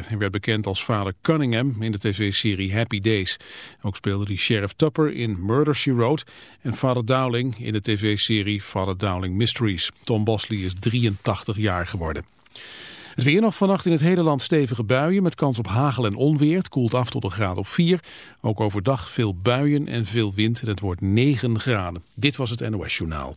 Hij werd bekend als vader Cunningham in de tv-serie Happy Days. Ook speelde hij Sheriff Tupper in Murder, She Wrote... en vader Dowling in de tv-serie Father Dowling Mysteries. Tom Bosley is 83 jaar geworden. Het weer nog vannacht in het hele land stevige buien... met kans op hagel en onweer. Het koelt af tot een graad op 4. Ook overdag veel buien en veel wind en het wordt 9 graden. Dit was het NOS Journaal.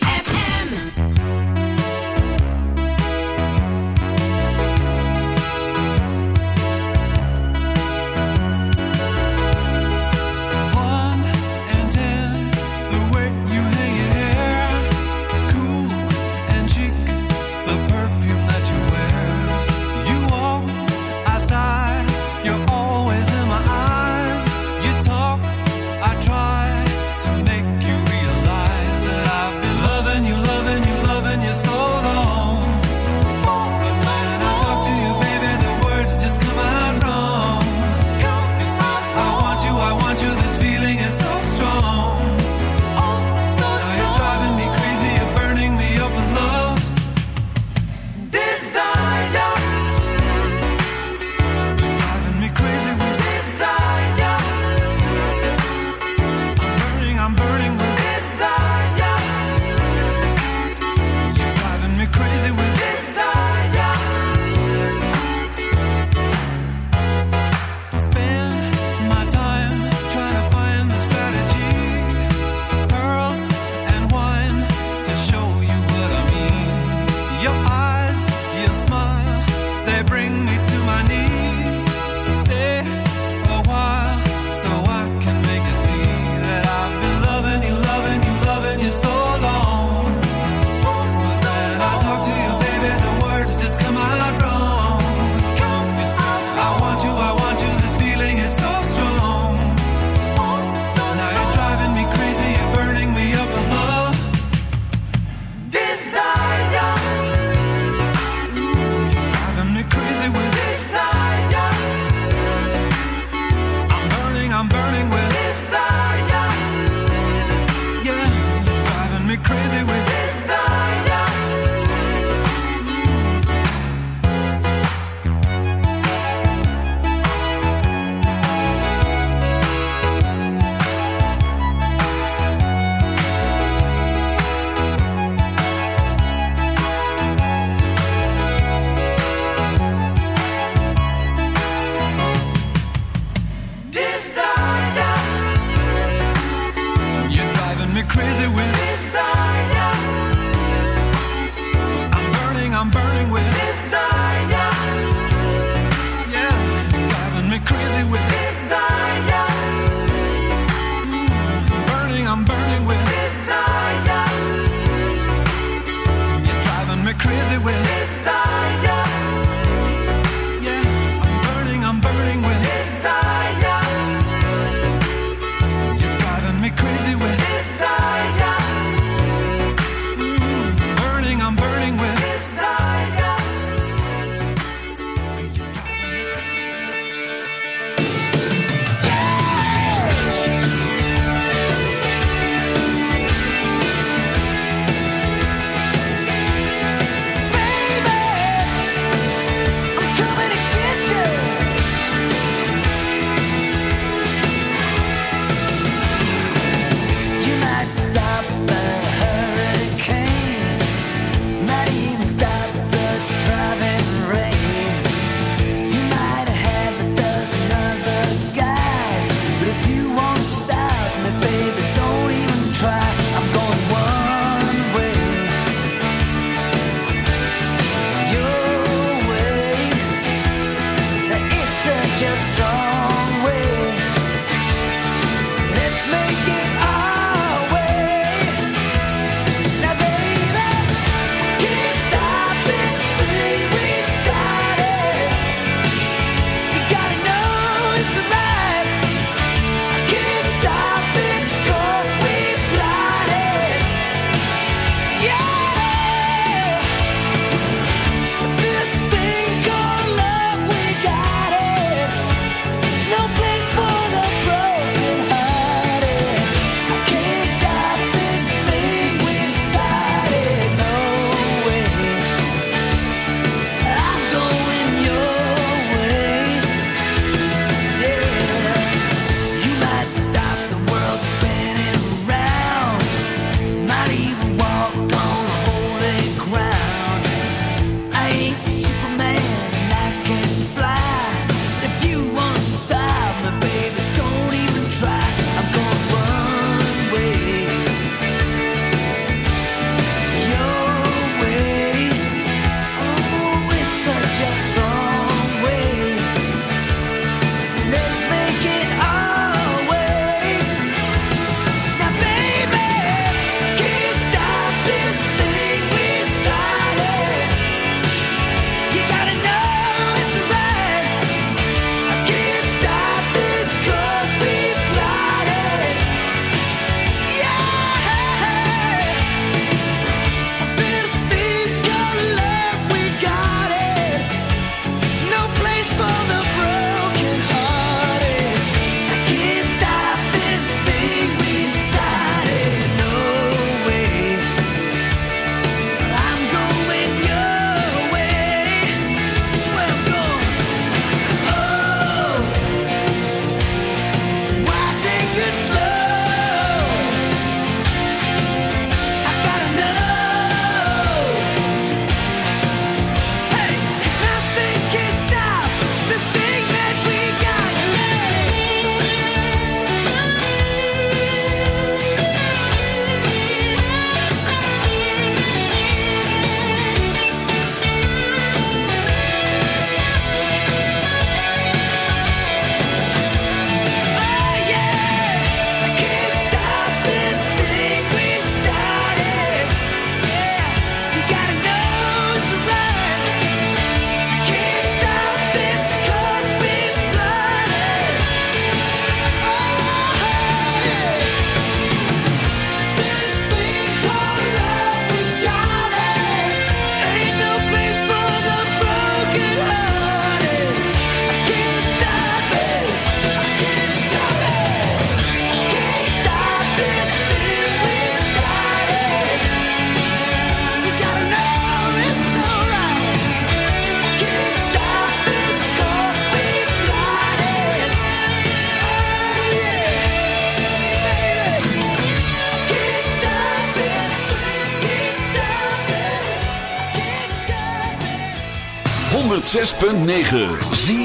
106.9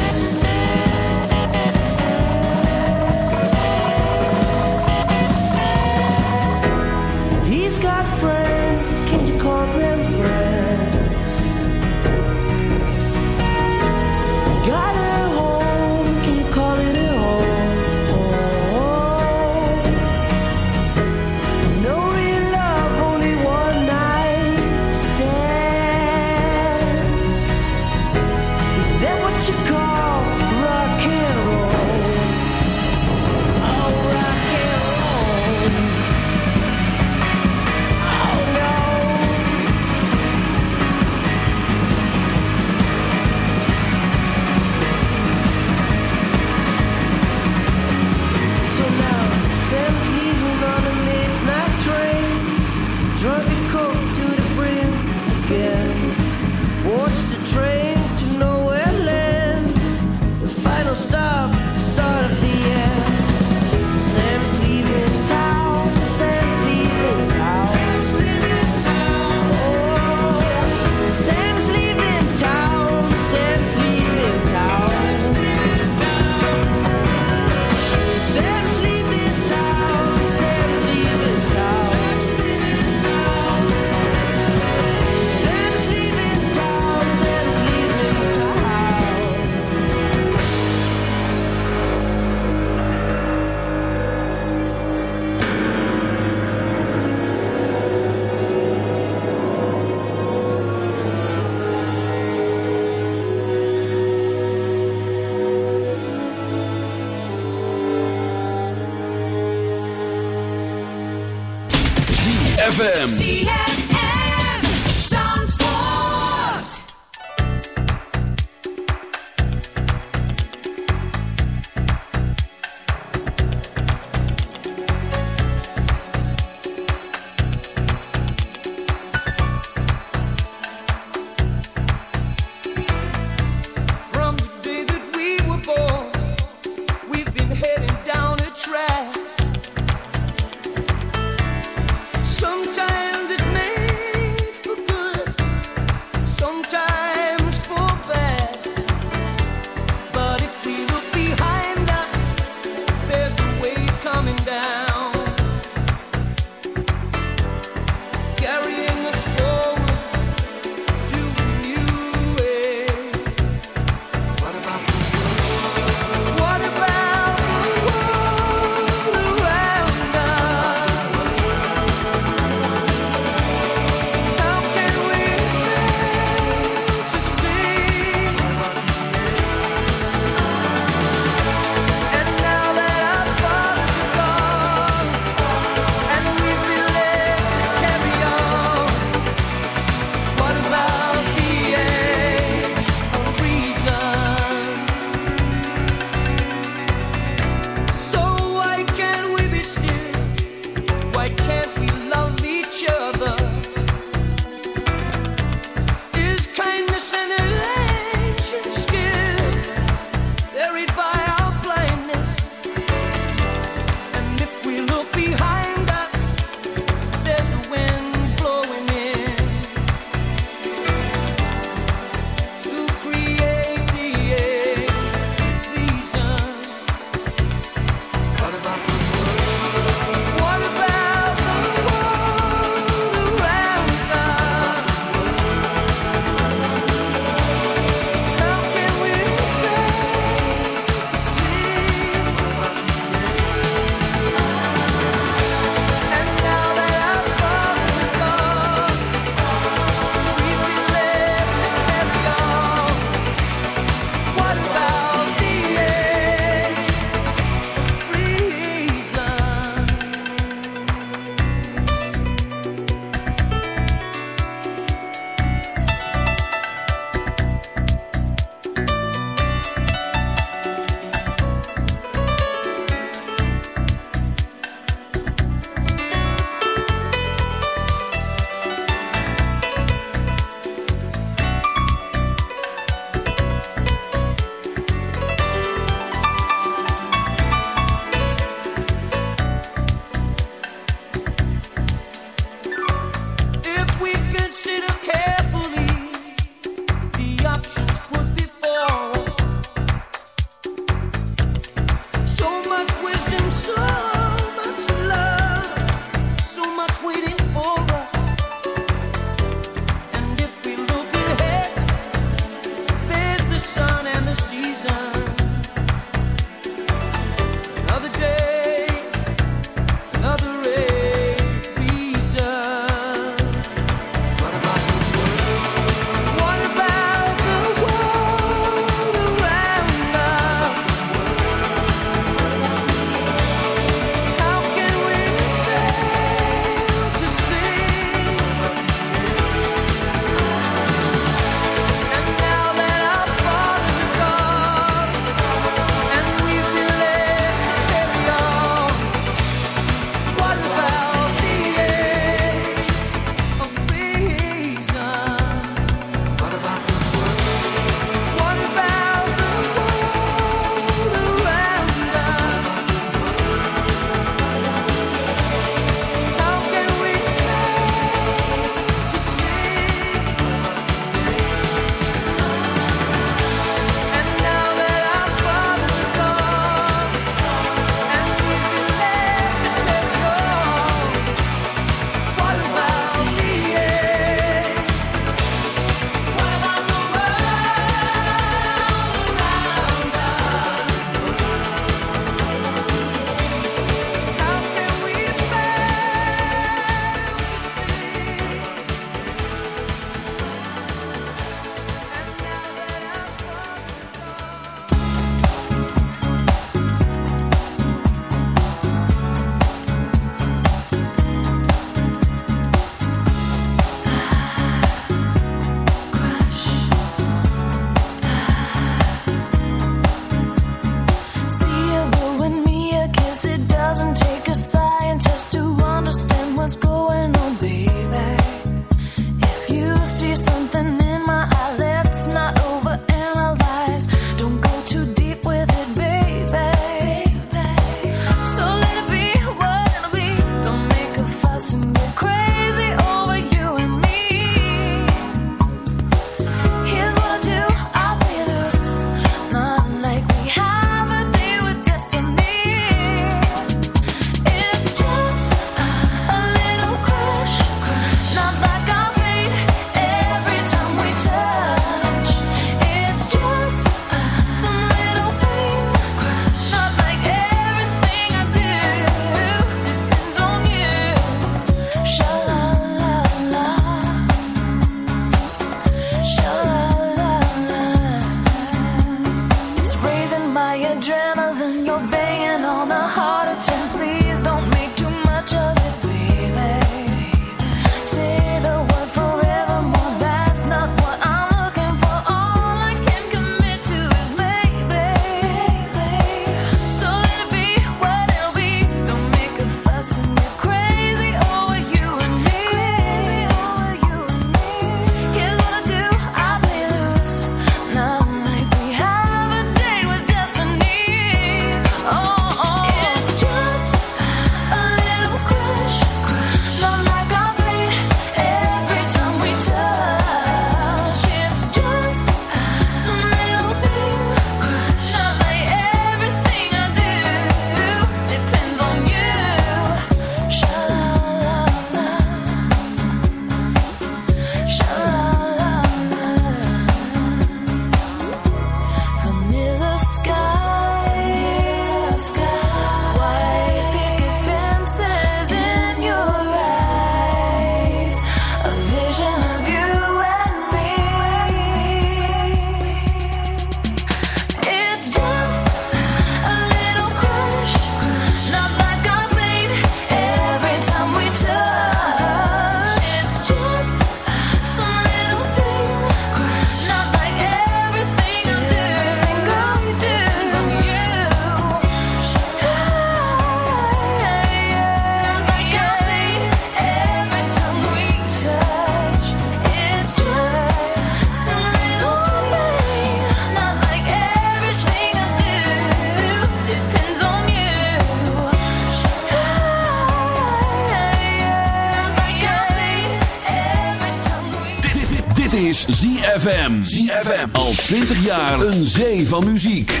ZFM. Al 20 jaar een zee van muziek.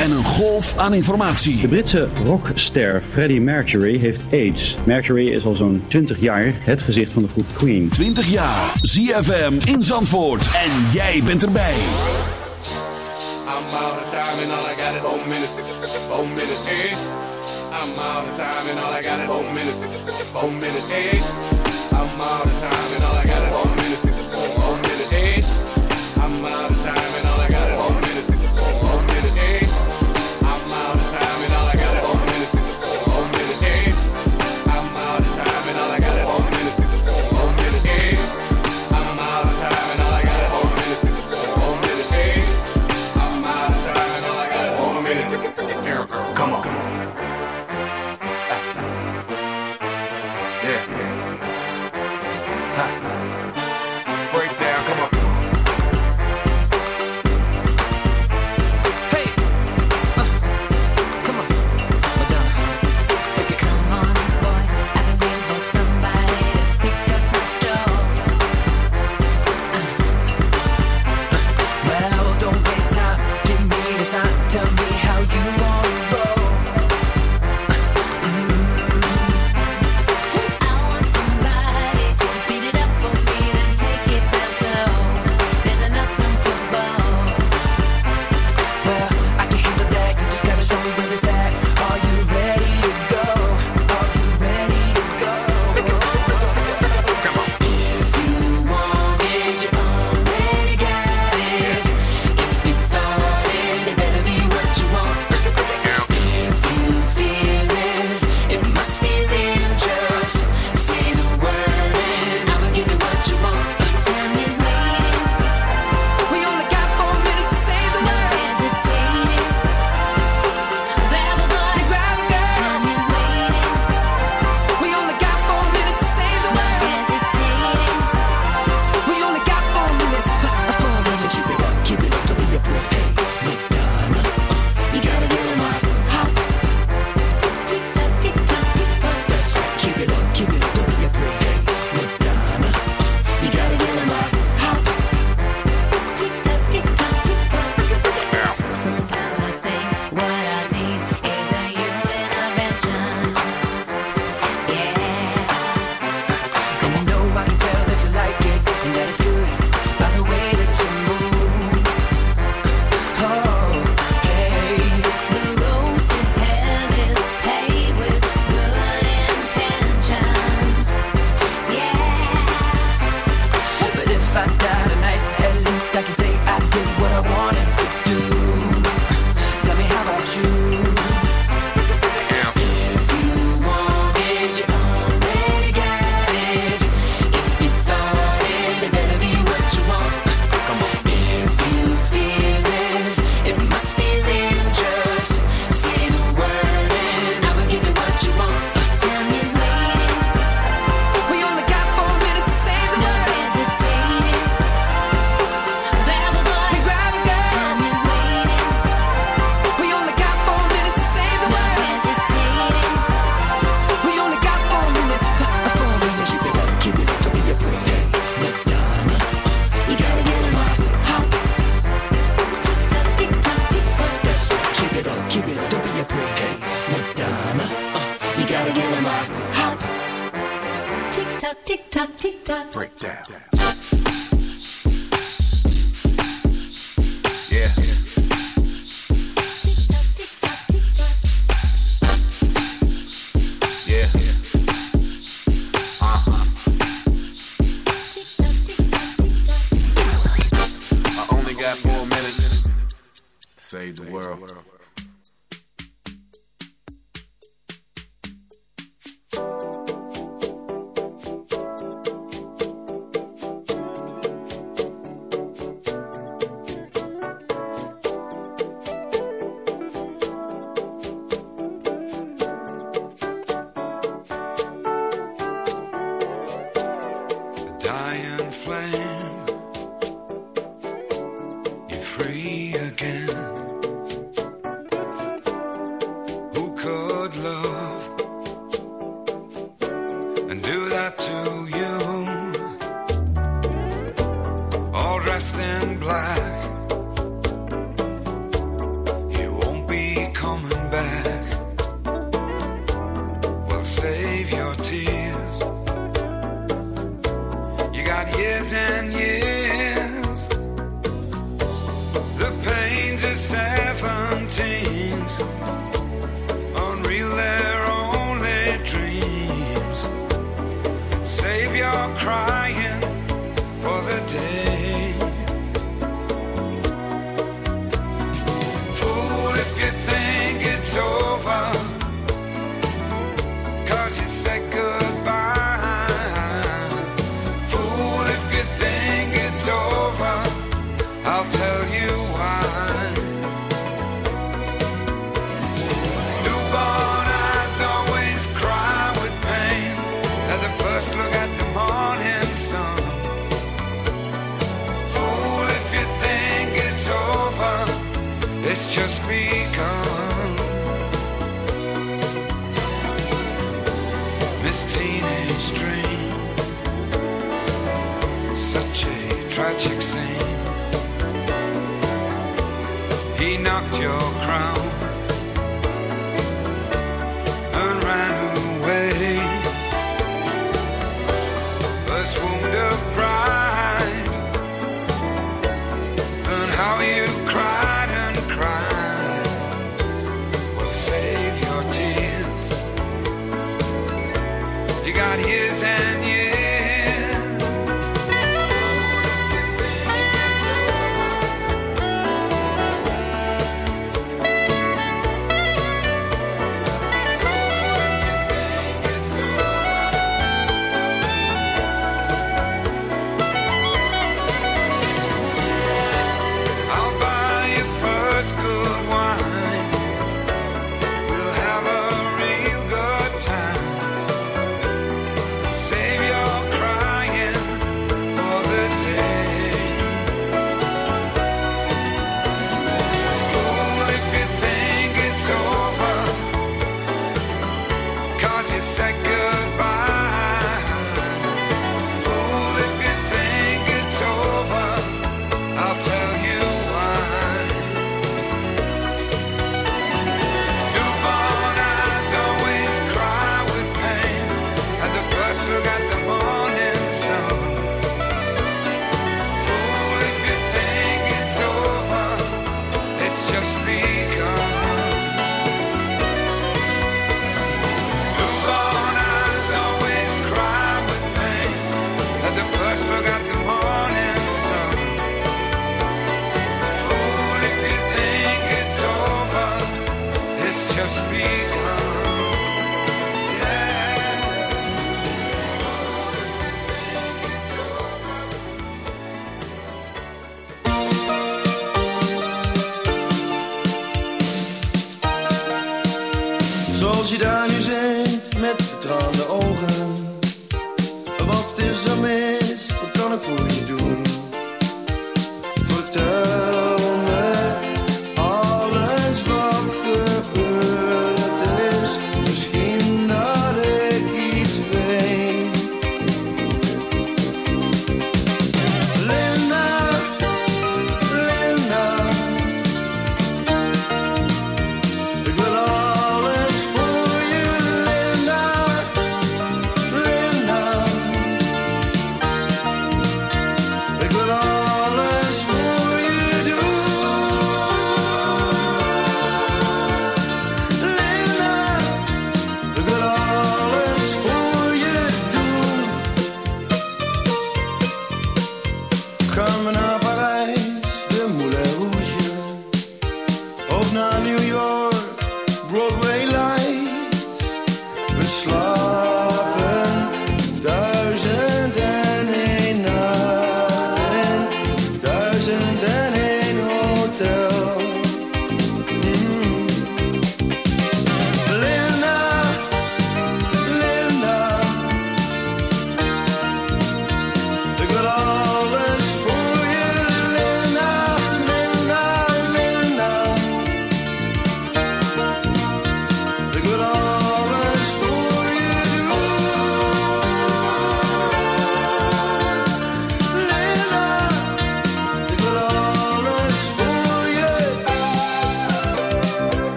En een golf aan informatie. De Britse rockster Freddie Mercury heeft AIDS. Mercury is al zo'n 20 jaar het gezicht van de groep Queen. 20 jaar. ZFM in Zandvoort. En jij bent erbij. I'm out of time and all I got is one minute. One minute. Eh? I'm out of time and all I got is one minute. One minute. Eh? I'm out of time and all I He knocked your crown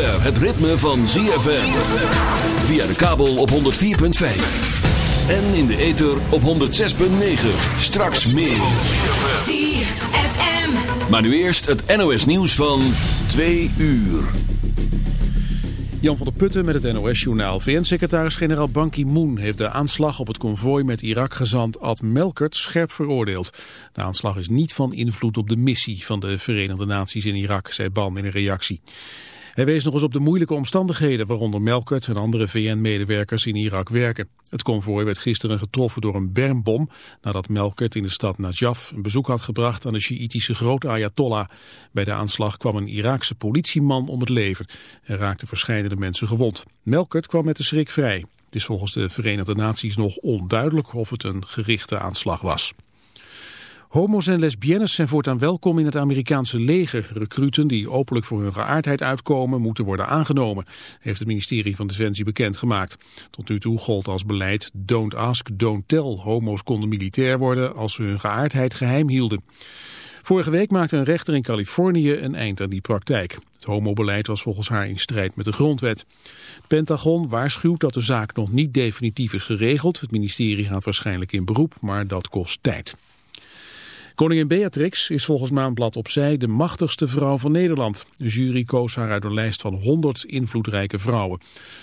zover het ritme van ZFM. Via de kabel op 104.5. En in de ether op 106.9. Straks meer. ZFM. Maar nu eerst het NOS nieuws van 2 uur. Jan van der Putten met het NOS-journaal. VN-secretaris-generaal Ban Ki-moon heeft de aanslag op het konvooi met Irak-gezant Ad Melkert scherp veroordeeld. De aanslag is niet van invloed op de missie van de Verenigde Naties in Irak, zei Ban in een reactie. Hij wees nog eens op de moeilijke omstandigheden waaronder Melkert en andere VN-medewerkers in Irak werken. Het konvooi werd gisteren getroffen door een bermbom nadat Melkert in de stad Najaf een bezoek had gebracht aan de Sjiïtische grote Ayatollah. Bij de aanslag kwam een Iraakse politieman om het leven en raakten verschillende mensen gewond. Melkert kwam met de schrik vrij. Het is volgens de Verenigde Naties nog onduidelijk of het een gerichte aanslag was. Homo's en lesbiennes zijn voortaan welkom in het Amerikaanse leger. Recruten die openlijk voor hun geaardheid uitkomen moeten worden aangenomen, heeft het ministerie van Defensie bekendgemaakt. Tot nu toe gold als beleid don't ask, don't tell. Homo's konden militair worden als ze hun geaardheid geheim hielden. Vorige week maakte een rechter in Californië een eind aan die praktijk. Het homobeleid was volgens haar in strijd met de grondwet. Pentagon waarschuwt dat de zaak nog niet definitief is geregeld. Het ministerie gaat waarschijnlijk in beroep, maar dat kost tijd. Koningin Beatrix is volgens Maanblad opzij de machtigste vrouw van Nederland. De jury koos haar uit een lijst van 100 invloedrijke vrouwen.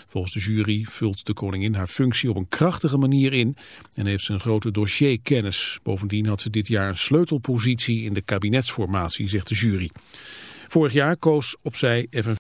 Volgens de jury vult de koningin haar functie op een krachtige manier in en heeft ze een grote dossierkennis. Bovendien had ze dit jaar een sleutelpositie in de kabinetsformatie, zegt de jury. Vorig jaar koos opzij FNV